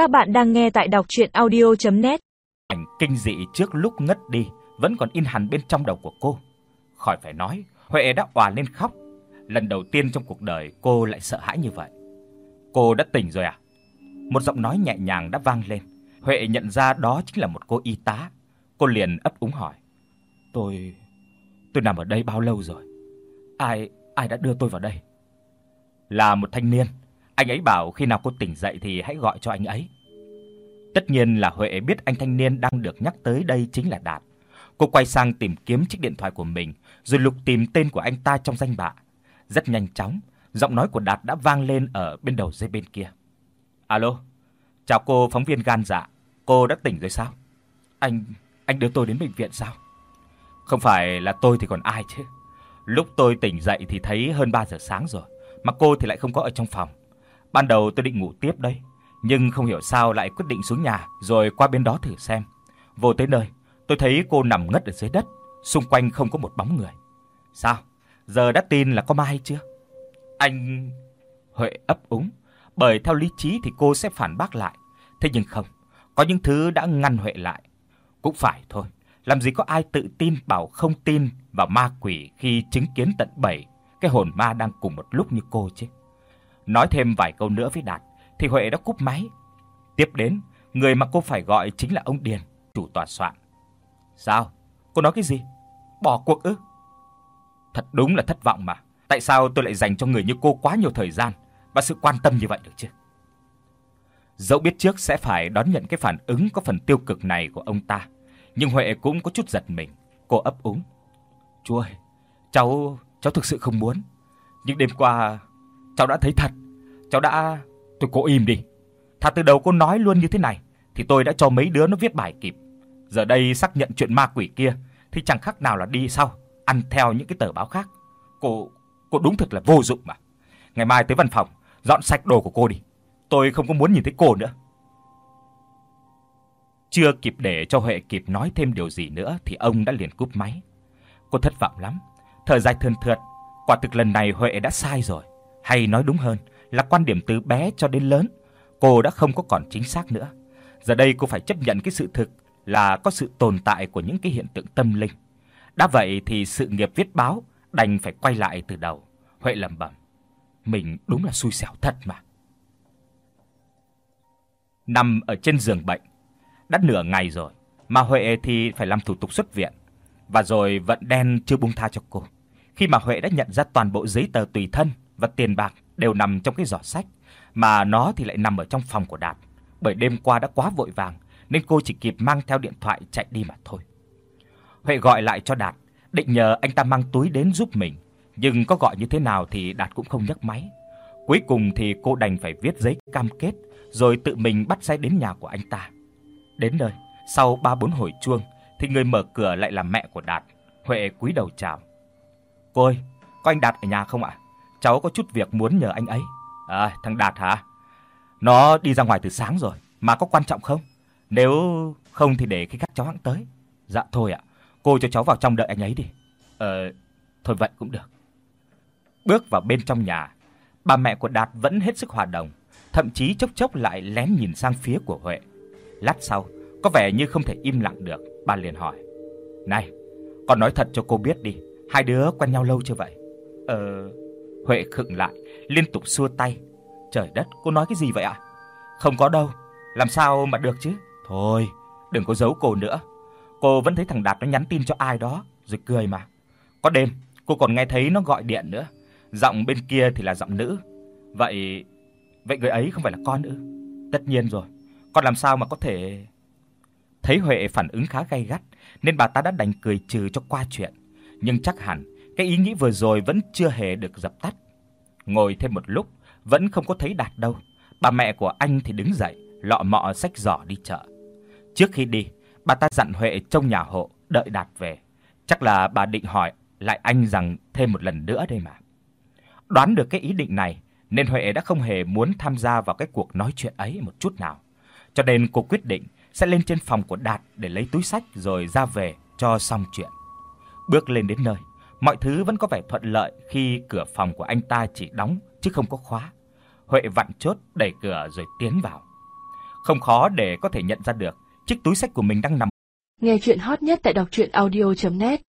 Các bạn đang nghe tại đọc audio net Ảnh kinh dị trước lúc ngất đi vẫn còn in hằn bên trong đầu của cô. Khỏi phải nói, Huệ đã òa lên khóc. Lần đầu tiên trong cuộc đời cô lại sợ hãi như vậy. Cô đã tỉnh rồi à? Một giọng nói nhẹ nhàng đã vang lên. Huệ nhận ra đó chính là một cô y tá. Cô liền ấp úng hỏi: "Tôi tôi nằm ở đây bao lâu rồi? Ai ai đã đưa tôi vào đây?" Là một thanh niên. Anh ấy bảo khi nào cô tỉnh dậy thì hãy gọi cho anh ấy. Tất nhiên là Huệ biết anh thanh niên đang được nhắc tới đây chính là Đạt. Cô quay sang tìm kiếm chiếc điện thoại của mình, rồi lục tìm tên của anh ta trong danh bạ. Rất nhanh chóng, giọng nói của Đạt đã vang lên ở bên đầu dây bên kia. "Alo, chào cô phóng viên gan dạ, cô đã tỉnh rồi sao? Anh anh đưa tôi đến bệnh viện sao?" "Không phải là tôi thì còn ai chứ. Lúc tôi tỉnh dậy thì thấy hơn 3 giờ sáng rồi, mà cô thì lại không có ở trong phòng. Ban đầu tôi định ngủ tiếp đây, nhưng không hiểu sao lại quyết định xuống nhà rồi qua bên đó thử xem. Vô tới nơi, tôi thấy cô nằm ngất ở dưới đất, xung quanh không có một bóng người. Sao? Giờ đã tin là có ma hay chưa? Anh Huệ ấp úng, bởi theo lý trí thì cô sẽ phản bác lại, thế nhưng không, có những thứ đã ngăn Huệ lại. Cũng phải thôi, làm gì có ai tự tin bảo không tin vào ma quỷ khi chứng kiến tận bảy cái hồn ma đang cùng một lúc như cô chứ. Nói thêm vài câu nữa với Đạt thì Huệ đã cúp máy. Tiếp đến, người mà cô phải gọi chính là ông Điền, chủ tòa soạn. "Sao? Cô nói cái gì? Bỏ cuộc ư?" Thật đúng là thất vọng mà. Tại sao tôi lại dành cho người như cô quá nhiều thời gian và sự quan tâm như vậy được chứ? Dẫu biết trước sẽ phải đón nhận cái phản ứng có phần tiêu cực này của ông ta, nhưng Huệ cũng có chút giật mình. Cô ấp úng. "Chú ơi, cháu cháu thực sự không muốn, nhưng đêm qua cháu đã thấy thật. Cháu đã tôi cố im đi. Thà từ đầu cô nói luôn như thế này thì tôi đã cho mấy đứa nó viết bài kịp. Giờ đây xác nhận chuyện ma quỷ kia thì chẳng khác nào là đi sau ăn theo những cái tờ báo khác. Cô cô đúng thật là vô dụng mà. Ngày mai tới văn phòng dọn sạch đồ của cô đi. Tôi không có muốn nhìn thấy cô nữa. Chưa kịp để cho Huệ kịp nói thêm điều gì nữa thì ông đã liền cúp máy. Cô thất vọng lắm, thở dài thườn thượt, quả thực lần này Huệ đã sai rồi, hay nói đúng hơn là quan điểm từ bé cho đến lớn, cô đã không có còn chính xác nữa. Giờ đây cô phải chấp nhận cái sự thực là có sự tồn tại của những cái hiện tượng tâm linh. Đã vậy thì sự nghiệp viết báo đành phải quay lại từ đầu. Huệ lẩm bẩm, mình đúng là xui xẻo thật mà. Nằm ở trên giường bệnh, đã nửa ngày rồi, mà Huệ thì phải làm thủ tục xuất viện, và rồi vận đen chưa buông tha cho cô. Khi mà Huệ đã nhận ra toàn bộ giấy tờ tùy thân và tiền bạc đều nằm trong cái giỏ sách, mà nó thì lại nằm ở trong phòng của Đạt, bởi đêm qua đã quá vội vàng nên cô chỉ kịp mang theo điện thoại chạy đi mà thôi. Huệ gọi lại cho Đạt, định nhờ anh ta mang túi đến giúp mình, nhưng có gọi như thế nào thì Đạt cũng không nhấc máy. Cuối cùng thì cô đành phải viết giấy cam kết rồi tự mình bắt xe đến nhà của anh ta. Đến nơi, sau 3 4 hồi chuông thì người mở cửa lại là mẹ của Đạt. Huệ cúi đầu chào. "Cô ơi, có anh Đạt ở nhà không ạ? Cháu có chút việc muốn nhờ anh ấy." "À, thằng Đạt hả? Nó đi ra ngoài từ sáng rồi, mà có quan trọng không? Nếu không thì để khi khác cháu hẵng tới." "Dạ thôi ạ, cô cho cháu vào trong đợi anh ấy đi." "Ờ, thôi vậy cũng được." Bước vào bên trong nhà, bà mẹ của Đạt vẫn hết sức hòa đồng, thậm chí chốc chốc lại lén nhìn sang phía của Huệ. Lát sau, có vẻ như không thể im lặng được, bà liền hỏi: "Này, con nói thật cho cô biết đi, hai đứa quen nhau lâu chưa vậy?" "Ờ..." Huệ khựng lại, liên tục xua tay. "Trời đất, cô nói cái gì vậy ạ?" "Không có đâu, làm sao mà được chứ?" "Thôi, đừng có giấu cô nữa. Cô vẫn thấy thằng Đạt nó nhắn tin cho ai đó rồi cười mà. Có đêm cô còn nghe thấy nó gọi điện nữa, giọng bên kia thì là giọng nữ. Vậy vậy người ấy không phải là con ư?" "Tất nhiên rồi, con làm sao mà có thể..." Thấy Huệ phản ứng khá gay gắt nên bà ta đã đành cười trừ cho qua chuyện, nhưng chắc hẳn cái ý nghĩ vừa rồi vẫn chưa hề được dập tắt. Ngồi thêm một lúc vẫn không có thấy Đạt đâu. Bà mẹ của anh thì đứng dậy, lọ mọ xách giỏ đi chợ. Trước khi đi, bà ta dặn Huệ trông nhà hộ đợi Đạt về. Chắc là bà định hỏi lại anh rằng thêm một lần nữa đây mà. Đoán được cái ý định này nên Huệ đã không hề muốn tham gia vào cái cuộc nói chuyện ấy một chút nào. Cho nên cô quyết định sẽ lên trên phòng của Đạt để lấy túi sách rồi ra về cho xong chuyện. Bước lên đến nơi, mọi thứ vẫn có vẻ thuận lợi khi cửa phòng của anh ta chỉ đóng, chứ không có khóa. Huệ vặn chốt, đẩy cửa rồi tiến vào. Không khó để có thể nhận ra được, chiếc túi xách của mình đang nằm. Nghe truyện hot nhất tại doctruyenaudio.net